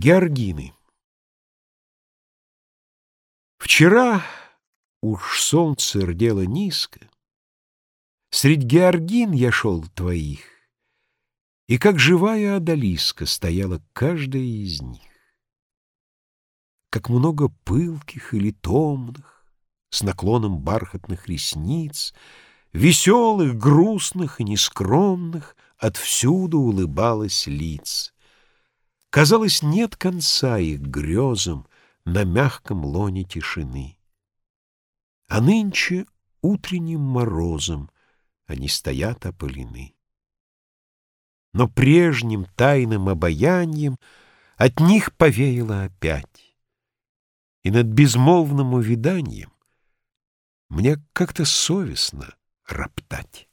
Георгины. Вчера уж солнце рдело низко. Средь георгин я шел твоих, И как живая одолиска Стояла каждая из них. Как много пылких или томных, С наклоном бархатных ресниц, Веселых, грустных и нескромных Отвсюду улыбалось лиц. Казалось, нет конца их грезам на мягком лоне тишины. А нынче утренним морозом они стоят опылены. Но прежним тайным обаянием от них повеяло опять. И над безмолвным увиданием мне как-то совестно роптать.